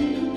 you.